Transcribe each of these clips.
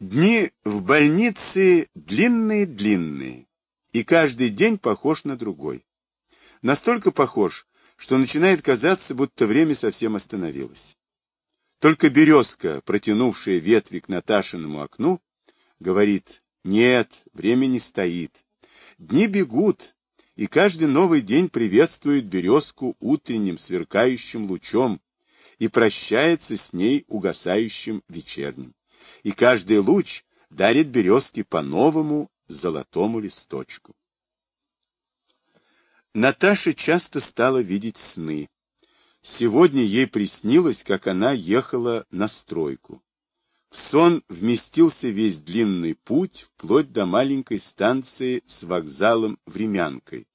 Дни в больнице длинные-длинные, и каждый день похож на другой. Настолько похож, что начинает казаться, будто время совсем остановилось. Только березка, протянувшая ветви к Наташиному окну, говорит, нет, время не стоит. Дни бегут, и каждый новый день приветствует березку утренним сверкающим лучом и прощается с ней угасающим вечерним и каждый луч дарит березке по новому золотому листочку. Наташа часто стала видеть сны. Сегодня ей приснилось, как она ехала на стройку. В сон вместился весь длинный путь, вплоть до маленькой станции с вокзалом Времянкой,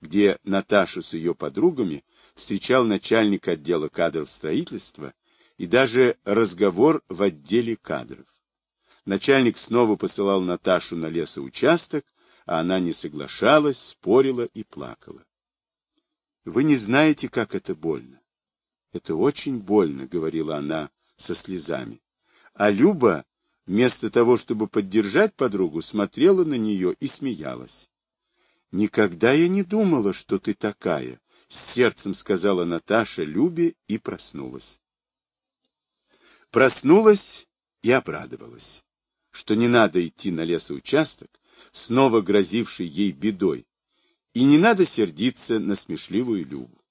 где Наташа с ее подругами встречал начальник отдела кадров строительства и даже разговор в отделе кадров. Начальник снова посылал Наташу на лесоучасток, а она не соглашалась, спорила и плакала. Вы не знаете, как это больно. Это очень больно, говорила она со слезами. А Люба, вместо того, чтобы поддержать подругу, смотрела на нее и смеялась. Никогда я не думала, что ты такая, с сердцем сказала Наташа Любе и проснулась. Проснулась и обрадовалась, что не надо идти на лесоучасток, снова грозивший ей бедой, и не надо сердиться на смешливую Любу.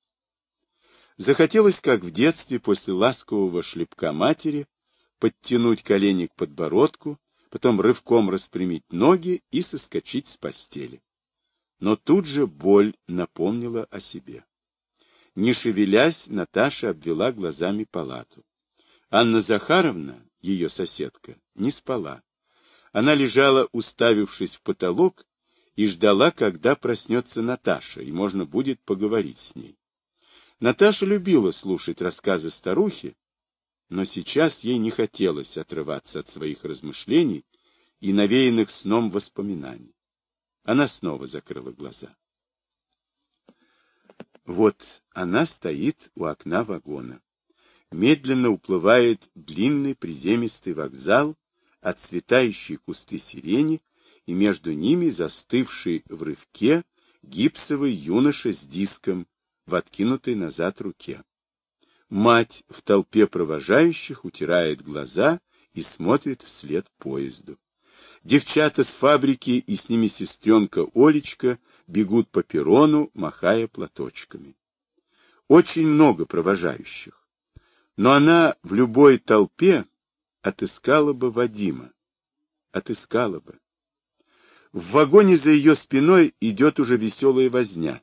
Захотелось, как в детстве, после ласкового шлепка матери, подтянуть колени к подбородку, потом рывком распрямить ноги и соскочить с постели. Но тут же боль напомнила о себе. Не шевелясь, Наташа обвела глазами палату. Анна Захаровна, ее соседка, не спала. Она лежала, уставившись в потолок, и ждала, когда проснется Наташа, и можно будет поговорить с ней. Наташа любила слушать рассказы старухи, но сейчас ей не хотелось отрываться от своих размышлений и навеянных сном воспоминаний. Она снова закрыла глаза. Вот она стоит у окна вагона медленно уплывает длинный приземистый вокзал, отцветающие кусты сирени, и между ними застывший в рывке гипсовый юноша с диском в откинутой назад руке. Мать в толпе провожающих утирает глаза и смотрит вслед поезду. Девчата с фабрики и с ними сестренка Олечка бегут по перрону, махая платочками. Очень много провожающих. Но она в любой толпе отыскала бы Вадима. Отыскала бы. В вагоне за ее спиной идет уже веселая возня.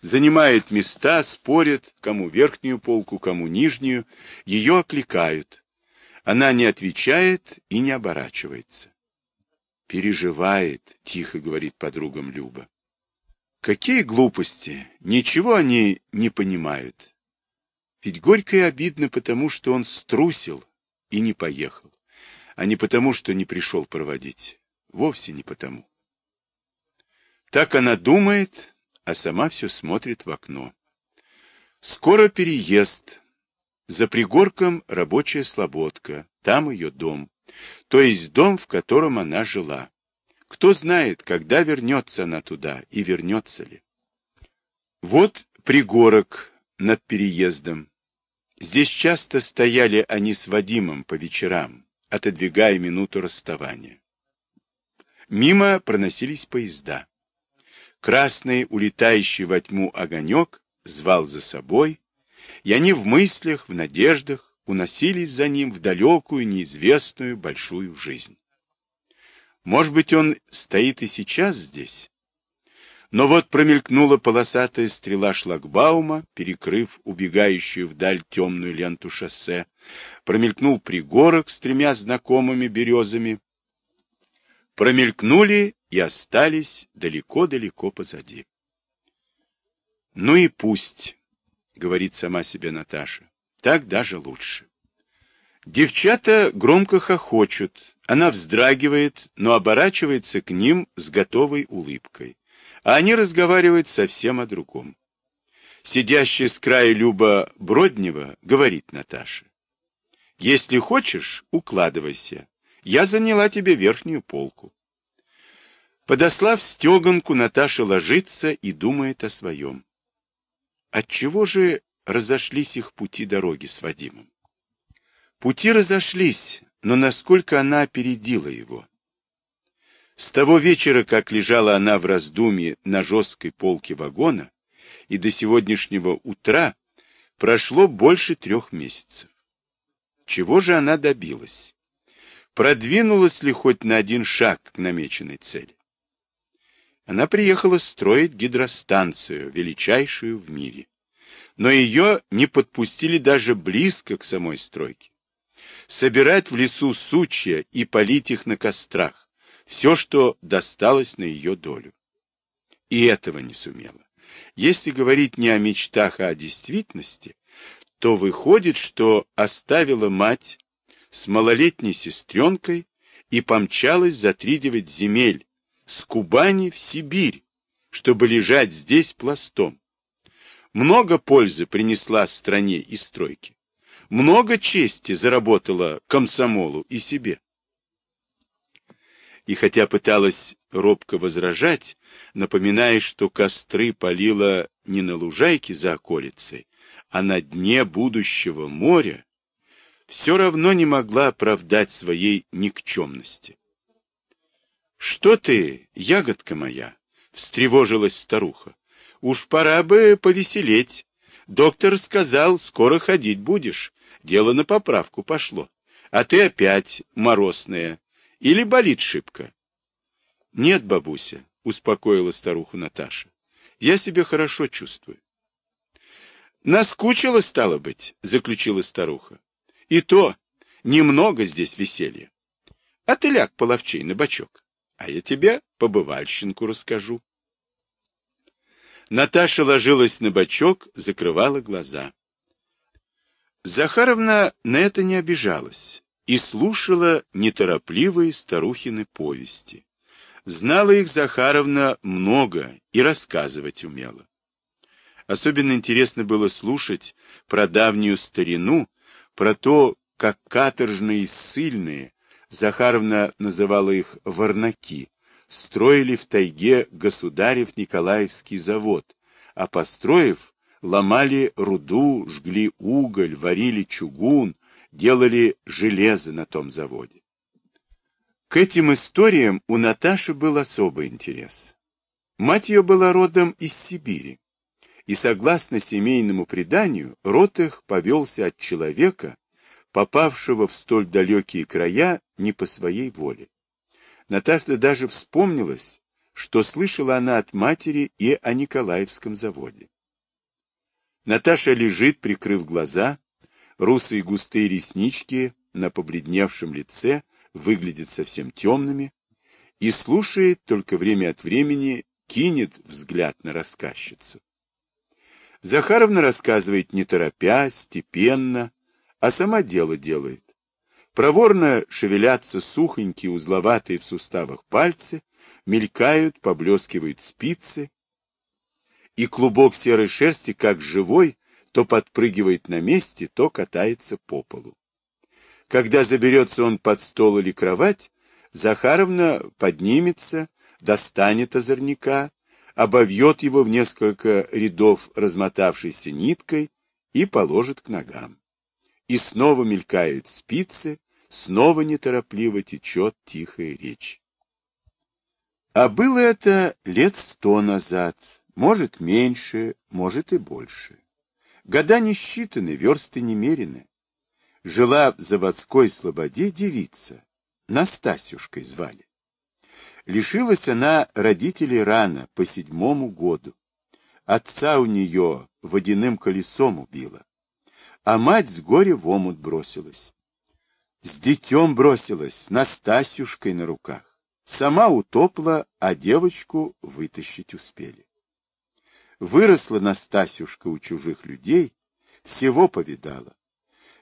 Занимает места, спорят, кому верхнюю полку, кому нижнюю. Ее окликают. Она не отвечает и не оборачивается. Переживает, тихо говорит подругам Люба. Какие глупости! Ничего они не понимают. Ведь горько и обидно потому, что он струсил и не поехал, а не потому, что не пришел проводить. Вовсе не потому. Так она думает, а сама все смотрит в окно. Скоро переезд. За пригорком рабочая слободка, там ее дом. То есть дом, в котором она жила. Кто знает, когда вернется она туда и вернется ли. Вот пригорок над переездом. Здесь часто стояли они с Вадимом по вечерам, отодвигая минуту расставания. Мимо проносились поезда. Красный, улетающий во тьму огонек, звал за собой, и они в мыслях, в надеждах уносились за ним в далекую, неизвестную, большую жизнь. Может быть, он стоит и сейчас здесь? Но вот промелькнула полосатая стрела шлагбаума, перекрыв убегающую вдаль темную ленту шоссе. Промелькнул пригорок с тремя знакомыми березами. Промелькнули и остались далеко-далеко позади. «Ну и пусть», — говорит сама себе Наташа, — «так даже лучше». Девчата громко хохочут, она вздрагивает, но оборачивается к ним с готовой улыбкой а они разговаривают совсем о другом. Сидящая с края Люба Броднева говорит Наташе. Если хочешь, укладывайся. Я заняла тебе верхнюю полку. Подослав стеганку, Наташа ложится и думает о своем. Отчего же разошлись их пути дороги с Вадимом? Пути разошлись, но насколько она опередила его. С того вечера, как лежала она в раздумье на жесткой полке вагона, и до сегодняшнего утра прошло больше трех месяцев. Чего же она добилась? Продвинулась ли хоть на один шаг к намеченной цели? Она приехала строить гидростанцию, величайшую в мире. Но ее не подпустили даже близко к самой стройке. Собирать в лесу сучья и полить их на кострах. Все, что досталось на ее долю. И этого не сумела. Если говорить не о мечтах, а о действительности, то выходит, что оставила мать с малолетней сестренкой и помчалась за три девять земель, с Кубани в Сибирь, чтобы лежать здесь пластом. Много пользы принесла стране и стройке. Много чести заработала комсомолу и себе. И хотя пыталась робко возражать, напоминая, что костры полила не на лужайке за околицей, а на дне будущего моря, все равно не могла оправдать своей никчемности. Что ты, ягодка моя? Встревожилась старуха. Уж пора бы повеселеть. Доктор сказал, скоро ходить будешь. Дело на поправку пошло. А ты опять морозная. Или болит шибко? Нет, бабуся, успокоила старуху Наташа. Я себя хорошо чувствую. Наскучила, стало быть, заключила старуха. И то, немного здесь веселья. А ты ляг половчей на бочок а я тебе побывальщинку расскажу. Наташа ложилась на бочок, закрывала глаза. Захаровна на это не обижалась и слушала неторопливые старухины повести. Знала их Захаровна много и рассказывать умела. Особенно интересно было слушать про давнюю старину, про то, как каторжные и ссыльные Захаровна называла их «варнаки», строили в тайге государев Николаевский завод, а построив, ломали руду, жгли уголь, варили чугун, делали железо на том заводе. К этим историям у Наташи был особый интерес. Мать ее была родом из Сибири, и, согласно семейному преданию, род их повелся от человека, попавшего в столь далекие края не по своей воле. Наташа даже вспомнилась, что слышала она от матери и о Николаевском заводе. Наташа лежит, прикрыв глаза, русые густые реснички на побледневшем лице выглядят совсем темными, и слушает, только время от времени кинет взгляд на рассказчицу. Захаровна рассказывает не торопясь, степенно, а сама дело делает. Проворно шевелятся сухонькие, узловатые в суставах пальцы, мелькают, поблескивают спицы, и клубок серой шерсти, как живой, то подпрыгивает на месте, то катается по полу. Когда заберется он под стол или кровать, Захаровна поднимется, достанет озорника, обовьет его в несколько рядов размотавшейся ниткой и положит к ногам и снова мелькают спицы, снова неторопливо течет тихая речь. А было это лет сто назад, может меньше, может и больше. Года не считаны, версты немерены. Жила в заводской слободе девица, Настасюшкой звали. Лишилась она родителей рано, по седьмому году. Отца у нее водяным колесом убила а мать с горя в омут бросилась. С детем бросилась, Настасюшкой на руках. Сама утопла, а девочку вытащить успели. Выросла Настасюшка у чужих людей, всего повидала.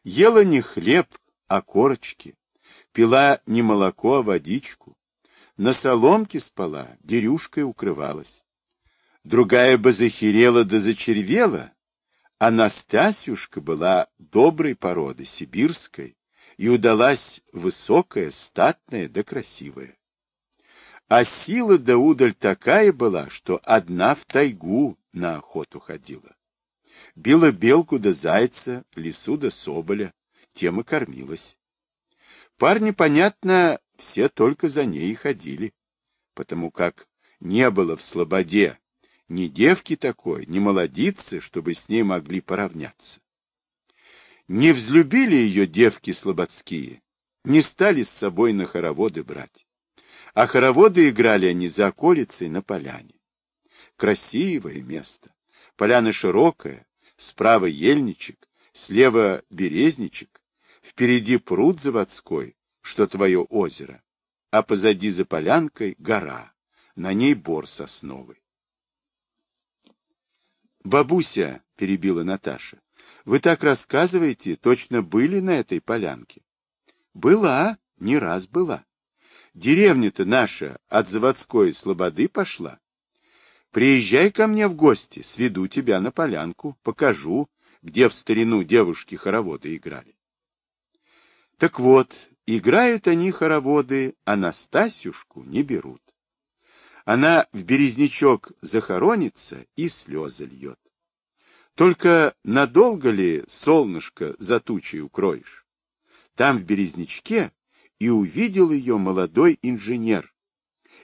Ела не хлеб, а корочки. Пила не молоко, а водичку. На соломке спала, дерюшкой укрывалась. Другая бы захерела да зачервела, а Настасюшка была доброй породы, сибирской, и удалась высокая, статная да красивая. А сила да удаль такая была, что одна в тайгу на охоту ходила. Била белку да зайца, лису да соболя, тем и кормилась. Парни, понятно, все только за ней и ходили, потому как не было в слободе ни девки такой, ни молодицы, чтобы с ней могли поравняться. Не взлюбили ее девки слободские, не стали с собой на хороводы брать. А хороводы играли они за околицей на поляне. Красивое место. Поляна широкая, справа ельничек, слева березничек, впереди пруд заводской, что твое озеро, а позади за полянкой гора, на ней бор сосновый. Бабуся, — перебила Наташа, — вы так рассказываете, точно были на этой полянке? Была, не раз была. Деревня-то наша от заводской слободы пошла. Приезжай ко мне в гости, сведу тебя на полянку, покажу, где в старину девушки хороводы играли. Так вот, играют они хороводы, а Настасюшку не берут. Она в березнячок захоронится и слезы льет. Только надолго ли солнышко за тучей укроешь? Там в березнячке и увидел ее молодой инженер.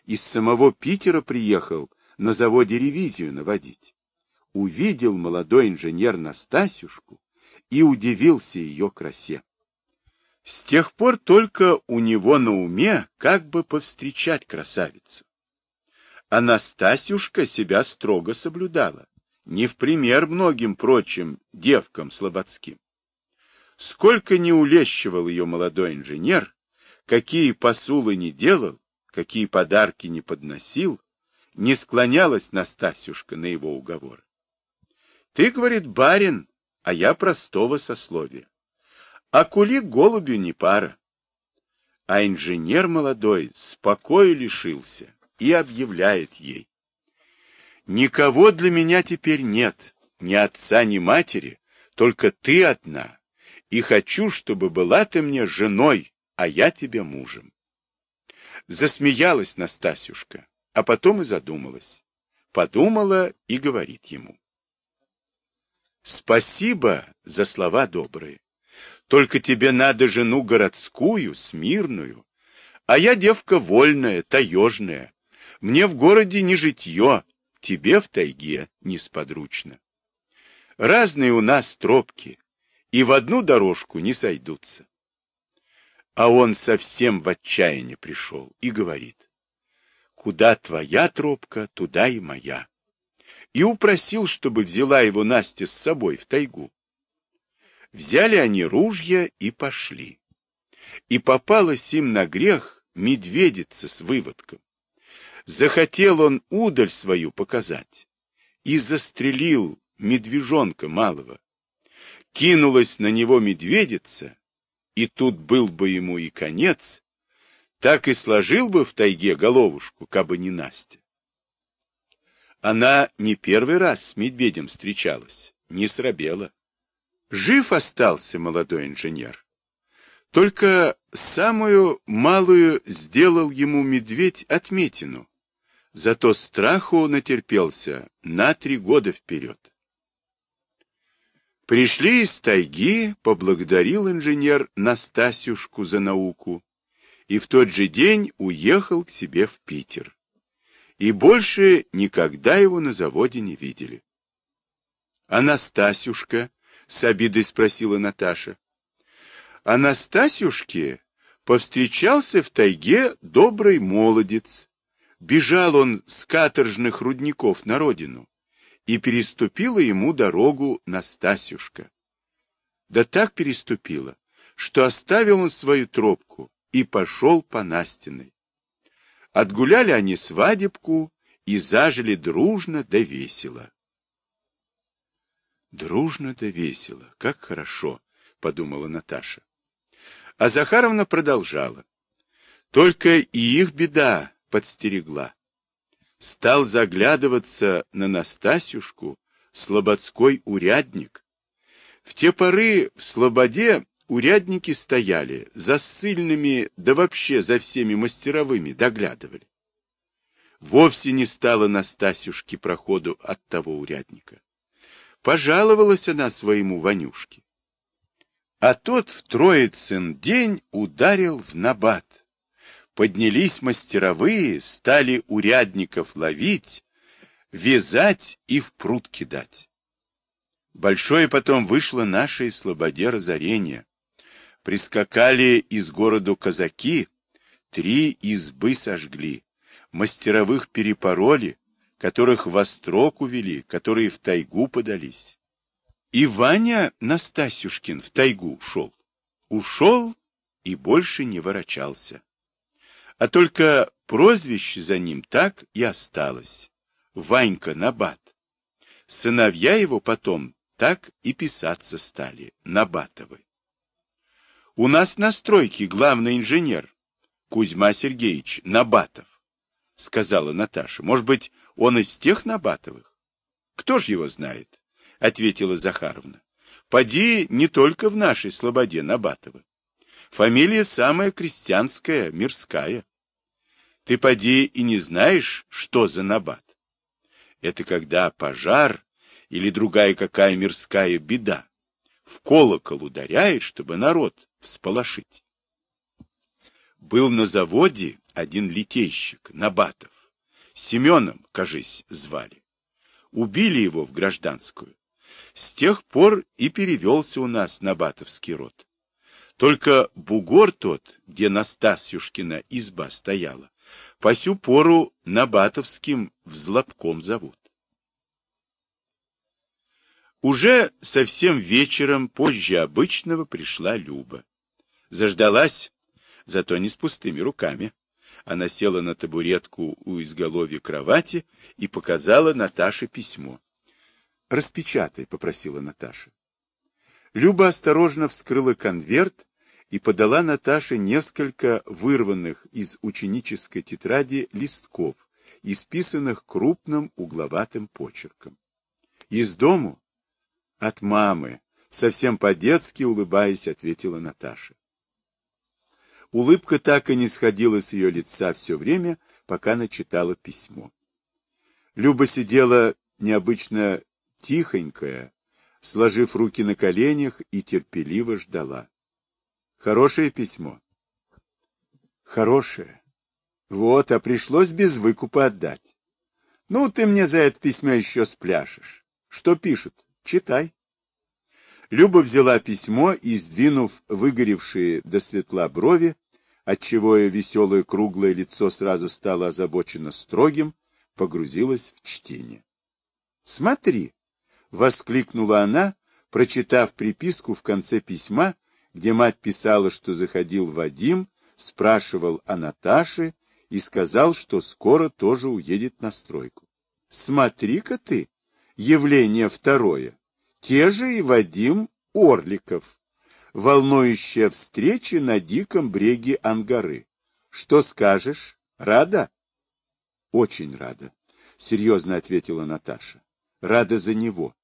Из самого Питера приехал на заводе ревизию наводить. Увидел молодой инженер Настасюшку и удивился ее красе. С тех пор только у него на уме как бы повстречать красавицу. Анастасюшка себя строго соблюдала, не в пример многим прочим девкам слободским. Сколько не улещивал ее молодой инженер, какие посулы не делал, какие подарки не подносил, не склонялась Настасюшка на его уговоры. Ты, говорит, барин, а я простого сословия. А кулик голубю не пара. А инженер молодой спокоя лишился и объявляет ей. Никого для меня теперь нет, ни отца, ни матери, только ты одна, и хочу, чтобы была ты мне женой, а я тебе мужем. Засмеялась Настасюшка, а потом и задумалась. Подумала и говорит ему. Спасибо за слова добрые. Только тебе надо жену городскую, смирную, а я девка вольная, таежная, мне в городе не житье, тебе в тайге несподручно. Разные у нас тропки, и в одну дорожку не сойдутся. А он совсем в отчаяние пришел и говорит, куда твоя тропка, туда и моя. И упросил, чтобы взяла его Настя с собой в тайгу. Взяли они ружья и пошли. И попалась им на грех медведица с выводком. Захотел он удаль свою показать и застрелил медвежонка малого. Кинулась на него медведица, и тут был бы ему и конец, так и сложил бы в тайге головушку, кабы не Настя. Она не первый раз с медведем встречалась, не срабела. Жив остался молодой инженер. Только самую малую сделал ему медведь отметину, Зато страху натерпелся на три года вперед. Пришли из тайги, поблагодарил инженер Настасюшку за науку и в тот же день уехал к себе в Питер. И больше никогда его на заводе не видели. Анастасюшка, с обидой спросила Наташа. Анастасюшке повстречался в тайге добрый молодец, Бежал он с каторжных рудников на родину, и переступила ему дорогу Настасюшка. Да так переступила, что оставил он свою тропку и пошел по Настиной. Отгуляли они свадебку и зажили дружно да весело. Дружно да весело, как хорошо, подумала Наташа. А Захаровна продолжала. Только и их беда, подстерегла. Стал заглядываться на Настасюшку слободской урядник. В те поры в Слободе урядники стояли, за ссыльными, да вообще за всеми мастеровыми доглядывали. Вовсе не стало Настасюшке проходу от того урядника. Пожаловалась она своему Ванюшке. А тот в Троицын день ударил в набат. Поднялись мастеровые, стали урядников ловить, вязать и в пруд кидать. Большое потом вышло нашей слободе разорение. Прискакали из города казаки, три избы сожгли, мастеровых перепороли, которых в острог увели, которые в тайгу подались. И Ваня Настасюшкин в тайгу ушел. Ушел и больше не ворочался. А только прозвище за ним так и осталось. Ванька Набат. Сыновья его потом так и писаться стали, Набатовы. У нас на стройке главный инженер Кузьма Сергеевич Набатов, сказала Наташа. Может быть, он из тех Набатовых? Кто ж его знает? ответила Захаровна. Поди не только в нашей слободе Набатовы. Фамилия самая крестьянская, мирская. Ты поди и не знаешь, что за Набат. Это когда пожар или другая какая мирская беда в колокол ударяет, чтобы народ всполошить. Был на заводе один литейщик, Набатов. Семеном, кажись, звали. Убили его в гражданскую. С тех пор и перевелся у нас Набатовский род. Только бугор тот, где Настасьюшкина изба стояла, по сю пору Набатовским взлобком зовут. Уже совсем вечером, позже обычного, пришла Люба. Заждалась, зато не с пустыми руками. Она села на табуретку у изголовья кровати и показала Наташе письмо. «Распечатай», — попросила Наташа. Люба осторожно вскрыла конверт и подала Наташе несколько вырванных из ученической тетради листков, исписанных крупным угловатым почерком. Из дому от мамы, совсем по-детски улыбаясь, ответила Наташа. Улыбка так и не сходила с ее лица все время, пока она читала письмо. Люба сидела необычно тихонькая, сложив руки на коленях и терпеливо ждала. Хорошее письмо. Хорошее. Вот, а пришлось без выкупа отдать. Ну, ты мне за это письмо еще спляшешь. Что пишут? Читай. Люба взяла письмо и, сдвинув выгоревшие до светла брови, отчего ее веселое круглое лицо сразу стало озабочено строгим, погрузилась в чтение. «Смотри!» — воскликнула она, прочитав приписку в конце письма, где мать писала, что заходил Вадим, спрашивал о Наташе и сказал, что скоро тоже уедет на стройку. «Смотри-ка ты!» Явление второе. Те же и Вадим Орликов. Волнующая встреча на диком бреге Ангары. Что скажешь? Рада? Очень рада, серьезно ответила Наташа. Рада за него.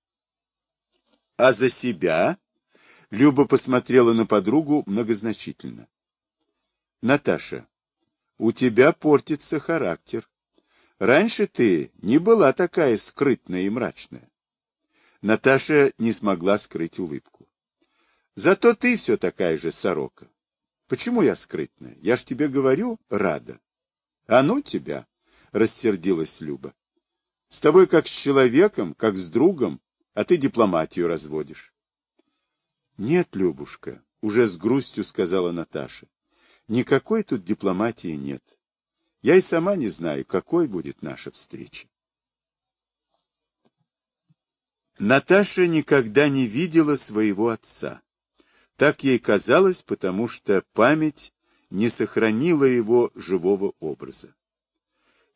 А за себя? Люба посмотрела на подругу многозначительно. Наташа, у тебя портится характер. Раньше ты не была такая скрытная и мрачная. Наташа не смогла скрыть улыбку. Зато ты все такая же сорока. Почему я скрытная? Я ж тебе говорю, рада. А ну тебя, рассердилась Люба. С тобой как с человеком, как с другом, а ты дипломатию разводишь. Нет, Любушка, уже с грустью сказала Наташа. Никакой тут дипломатии нет. Я и сама не знаю, какой будет наша встреча. Наташа никогда не видела своего отца. Так ей казалось, потому что память не сохранила его живого образа.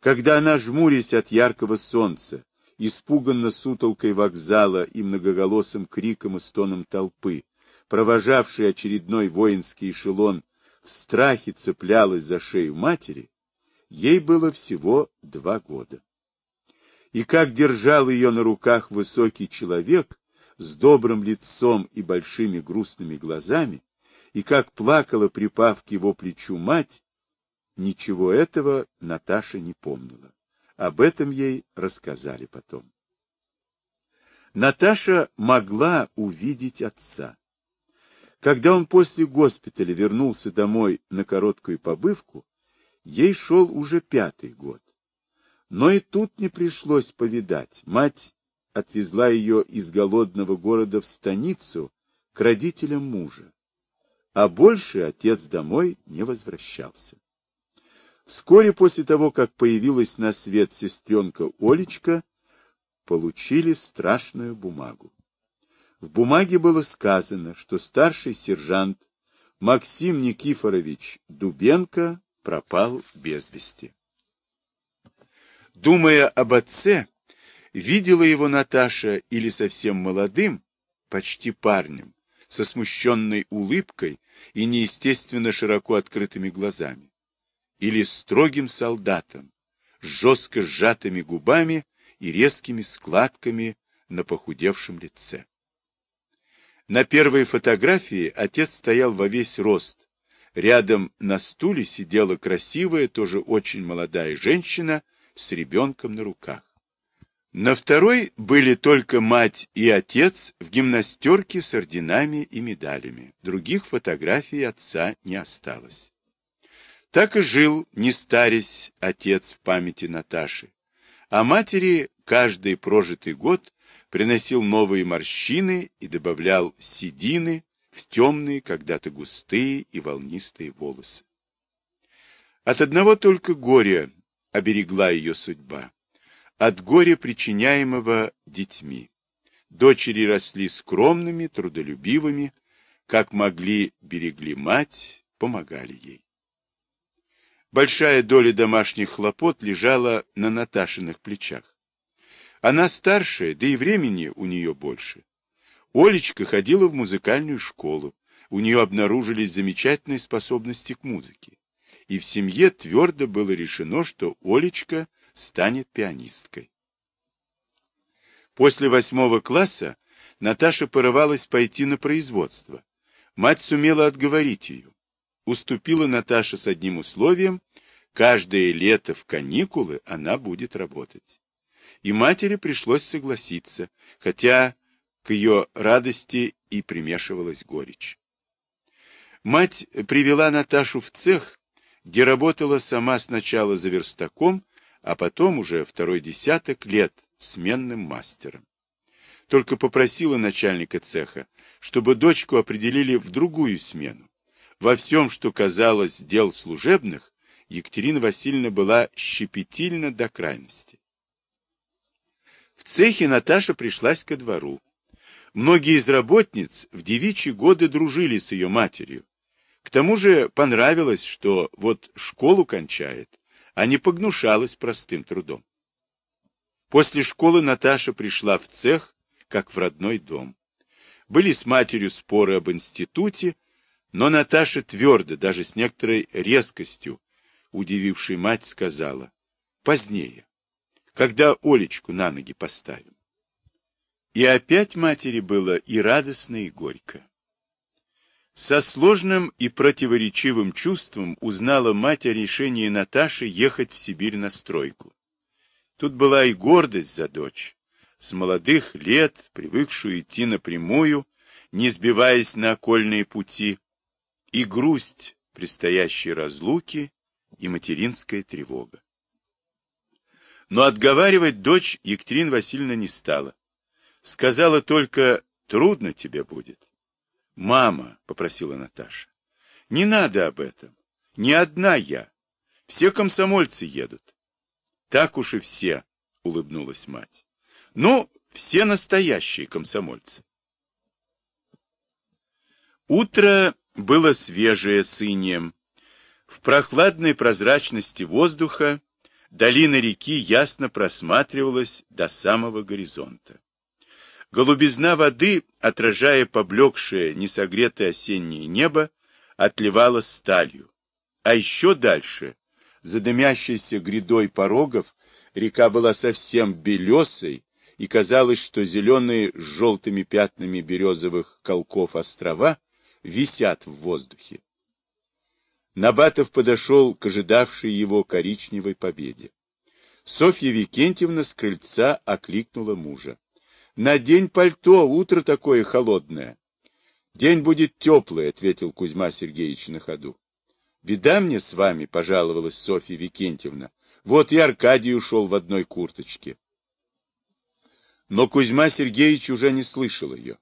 Когда она, жмурясь от яркого солнца, испуганно сутолкой вокзала и многоголосым криком и стоном толпы, провожавшей очередной воинский эшелон, в страхе цеплялась за шею матери, Ей было всего два года. И как держал ее на руках высокий человек с добрым лицом и большими грустными глазами, и как плакала, припав к его плечу мать, ничего этого Наташа не помнила. Об этом ей рассказали потом. Наташа могла увидеть отца. Когда он после госпиталя вернулся домой на короткую побывку, ей шел уже пятый год. Но и тут не пришлось повидать. Мать отвезла ее из голодного города в станицу к родителям мужа. А больше отец домой не возвращался. Вскоре после того, как появилась на свет сестренка Олечка, получили страшную бумагу. В бумаге было сказано, что старший сержант Максим Никифорович Дубенко пропал без вести. Думая об отце, видела его Наташа или совсем молодым, почти парнем, со смущенной улыбкой и неестественно широко открытыми глазами, или строгим солдатом, с жестко сжатыми губами и резкими складками на похудевшем лице. На первой фотографии отец стоял во весь рост. Рядом на стуле сидела красивая, тоже очень молодая женщина с ребенком на руках. На второй были только мать и отец в гимнастерке с орденами и медалями. Других фотографий отца не осталось. Так и жил, не старясь, отец в памяти Наташи. А матери каждый прожитый год приносил новые морщины и добавлял седины в темные, когда-то густые и волнистые волосы. От одного только горя оберегла ее судьба. От горя, причиняемого детьми. Дочери росли скромными, трудолюбивыми, как могли, берегли мать, помогали ей. Большая доля домашних хлопот лежала на Наташиных плечах. Она старшая, да и времени у нее больше. Олечка ходила в музыкальную школу. У нее обнаружились замечательные способности к музыке. И в семье твердо было решено, что Олечка станет пианисткой. После восьмого класса Наташа порывалась пойти на производство. Мать сумела отговорить ее. Уступила Наташа с одним условием – каждое лето в каникулы она будет работать и матери пришлось согласиться, хотя к ее радости и примешивалась горечь. Мать привела Наташу в цех, где работала сама сначала за верстаком, а потом уже второй десяток лет сменным мастером. Только попросила начальника цеха, чтобы дочку определили в другую смену. Во всем, что казалось дел служебных, Екатерина Васильевна была щепетильна до крайности. Цехе Наташа пришлась ко двору. Многие из работниц в девичьи годы дружили с ее матерью. К тому же понравилось, что вот школу кончает, а не погнушалась простым трудом. После школы Наташа пришла в цех, как в родной дом. Были с матерью споры об институте, но Наташа твердо, даже с некоторой резкостью, удивившей мать, сказала «позднее» когда Олечку на ноги поставим. И опять матери было и радостно, и горько. Со сложным и противоречивым чувством узнала мать о решении Наташи ехать в Сибирь на стройку. Тут была и гордость за дочь, с молодых лет, привыкшую идти напрямую, не сбиваясь на окольные пути, и грусть предстоящей разлуки, и материнская тревога. Но отговаривать дочь Екатерина Васильевна не стала. Сказала только, трудно тебе будет. Мама, — попросила Наташа, — не надо об этом. Не одна я. Все комсомольцы едут. Так уж и все, — улыбнулась мать. Ну, все настоящие комсомольцы. Утро было свежее с инеем. В прохладной прозрачности воздуха Долина реки ясно просматривалась до самого горизонта. Голубизна воды, отражая поблекшее, несогретое осеннее небо, отливала сталью. А еще дальше, за дымящейся грядой порогов, река была совсем белесой, и казалось, что зеленые с желтыми пятнами березовых колков острова висят в воздухе. Набатов подошел к ожидавшей его коричневой победе. Софья Викентьевна с крыльца окликнула мужа. — Надень пальто, утро такое холодное. — День будет теплый, — ответил Кузьма Сергеевич на ходу. — Беда мне с вами, — пожаловалась Софья Викентьевна. Вот и Аркадий ушел в одной курточке. Но Кузьма Сергеевич уже не слышал ее.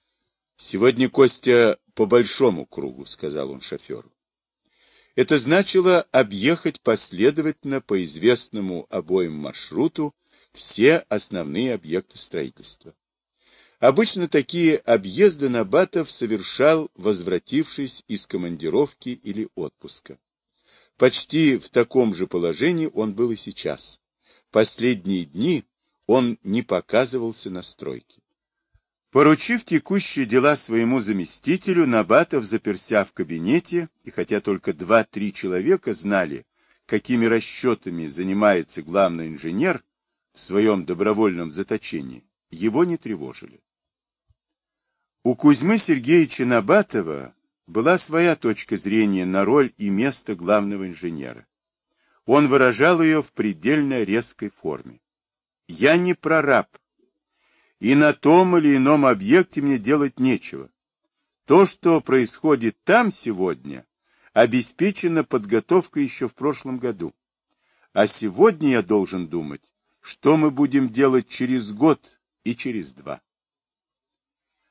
— Сегодня, Костя, по большому кругу, — сказал он шоферу. Это значило объехать последовательно по известному обоим маршруту все основные объекты строительства. Обычно такие объезды Набатов совершал, возвратившись из командировки или отпуска. Почти в таком же положении он был и сейчас. Последние дни он не показывался на стройке. Поручив текущие дела своему заместителю, Набатов заперся в кабинете, и хотя только два-три человека знали, какими расчетами занимается главный инженер в своем добровольном заточении, его не тревожили. У Кузьмы Сергеевича Набатова была своя точка зрения на роль и место главного инженера. Он выражал ее в предельно резкой форме. «Я не прораб, и на том или ином объекте мне делать нечего. То, что происходит там сегодня, обеспечена подготовка еще в прошлом году. А сегодня я должен думать, что мы будем делать через год и через два.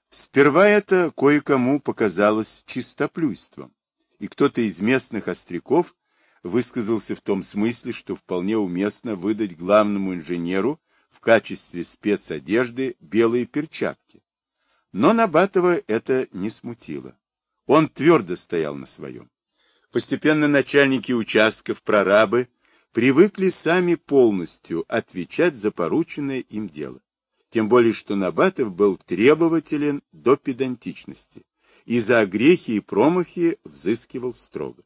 Сперва это кое-кому показалось чистоплюйством, и кто-то из местных остряков высказался в том смысле, что вполне уместно выдать главному инженеру в качестве спецодежды белые перчатки. Но Набатова это не смутило. Он твердо стоял на своем. Постепенно начальники участков, прорабы, привыкли сами полностью отвечать за порученное им дело. Тем более, что Набатов был требователен до педантичности и за грехи и промахи взыскивал строго.